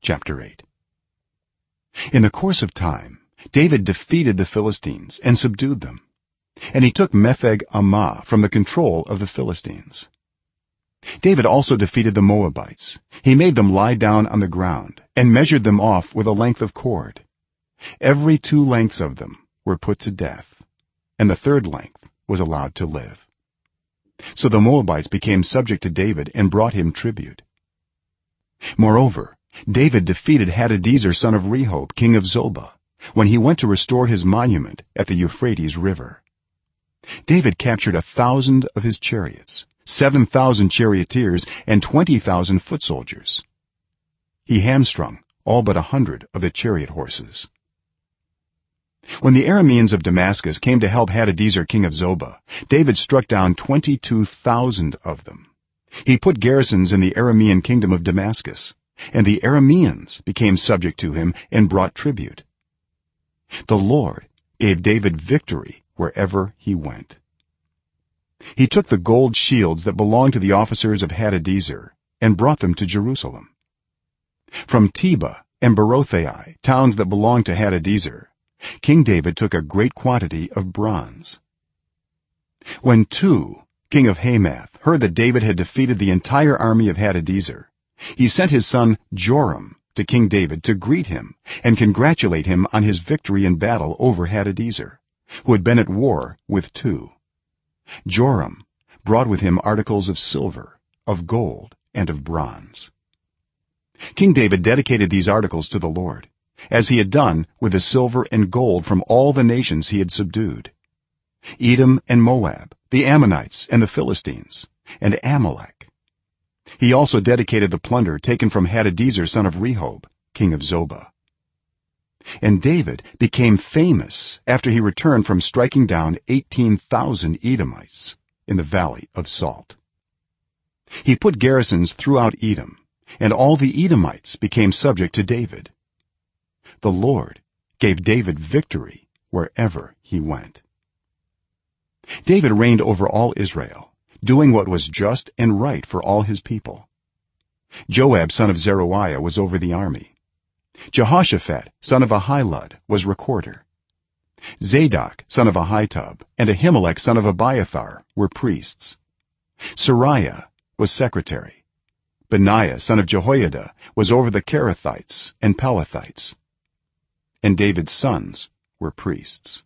chapter 8 in the course of time david defeated the philistines and subdued them and he took metheg ammah from the control of the philistines. David also defeated the moabites. He made them lie down on the ground and measured them off with a length of cord. Every two lengths of them were put to death and the third length was allowed to live. So the moabites became subject to david and brought him tribute. Moreover david defeated hadadezer son of rehob king of zobah when he went to restore his monument at the euphrates river. David captured a 1000 of his chariots 7000 charioteers and 20000 foot soldiers. He hamstrung all but a 100 of the chariot horses. When the arameans of damascus came to help hadadezer king of zobah david struck down 22000 of them. He put garrisons in the aramean kingdom of damascus and the arameans became subject to him and brought tribute. The lord gave david victory wherever he went. He took the gold shields that belonged to the officers of hadadezer and brought them to jerusalem. From tebah and berothai towns that belonged to hadadezer king david took a great quantity of bronze. When Tou king of hamath heard that david had defeated the entire army of hadadezer he sent his son joram to king david to greet him and congratulate him on his victory in battle over hadadezer who had been at war with Tou. Joram brought with him articles of silver of gold and of bronze. King david dedicated these articles to the lord as he had done with the silver and gold from all the nations he had subdued. Edom and moab the ammonites and the philistines and amalek he also dedicated the plunder taken from hadadezer son of rehob king of zobah and david became famous after he returned from striking down 18000 edomites in the valley of salt. He put garrisons throughout edom and all the edomites became subject to david. The lord gave david victory wherever he went. David reigned over all israel doing what was just and right for all his people. Joab son of zeruiah was over the army. Jehoshaphat son of ahilud was recorder. Zadok son of ahitub and ahimelech son of abiathar were priests. Seraiah was secretary. Benaiah son of jehoiada was over the kerethites and pelethites. And david's sons were priests